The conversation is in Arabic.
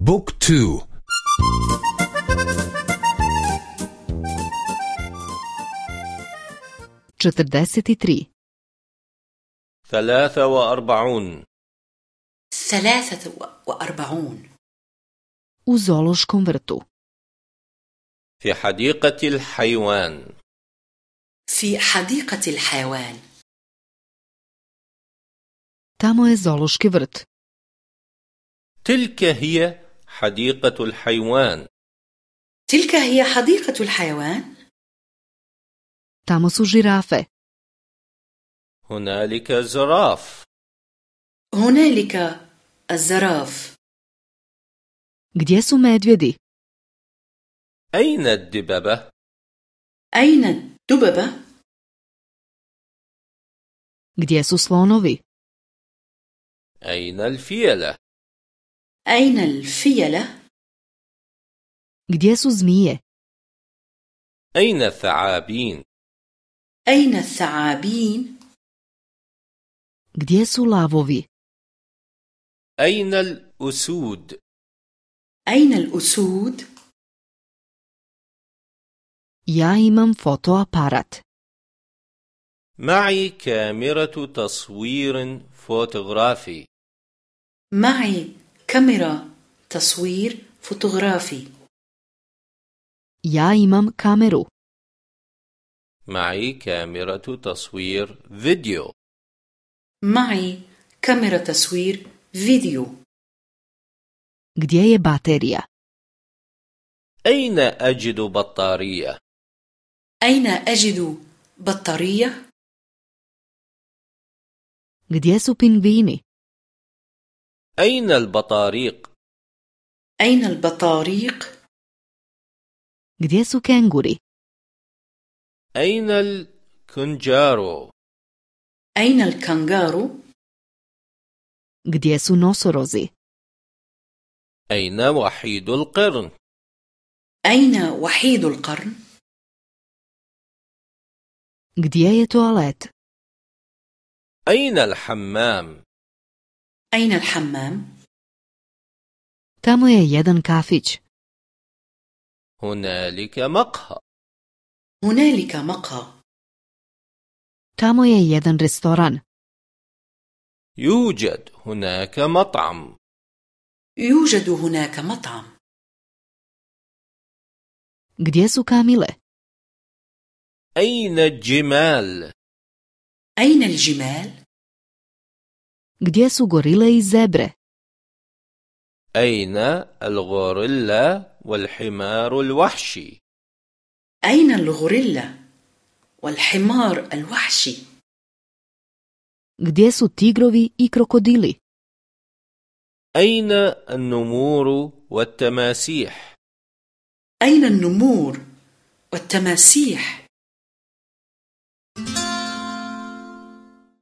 بوك تو. četrdeset tri ثلاثة وأربعون. ثلاثة وأربعون. U zoološkom vrtu. في حديقة الحيوان. في حديقة الحيوان. Tamo je zoološki vrt. تلك هي حديقة الحيوان. تلك هي حديقة الحيوان؟ Tamo su žirafe. هنالك زراف. هنالك الزراف. Gdje su medvjedi? أين الدببة؟ أين الدببة؟ gdje su slonovi? أين الفيلة؟ أين الفيلة؟ gdje su zmije أين الثعابين؟ أين الثعابين؟ gdje su lavovi أين الأسود؟ أين الأسود؟ ja imam fotoaparat معي كاميرا تصوير فوتوغرافي معي كاميرا تصوير فوتوغرافي. ja imam kameru معي كاميرا تصوير فيديو. معي كاميرا تصوير فيديو. Gdje je baterija? أين أجد بطارية؟ أين أجد بطارية؟ gdje su pingvini? أين البطاريق؟ أين البطاريق؟ gdje su kenguri أين الكنجارو؟ أين الكنغارو؟ gdje su nosorozi أين وحيد القرن؟ أين وحيد القرن؟ gdje je toalet أين الحمام؟ أين الحمام؟ tamo je jedan kafić هنالك مقهى. هنالك مقهى. tamo je jedan restoran يوجد هناك مطعم. يوجد هناك مطعم. Gdje su kamile أين الجمال؟ أين الجمال؟ Gdje su gorile i zebre أين الغوريلا والحمار الوحشي؟ أين الغوريلا والحمار الوحشي؟ gdje su tigrovi i krokodili أين النمور والتماسيح؟ أين النمور والتماسيح؟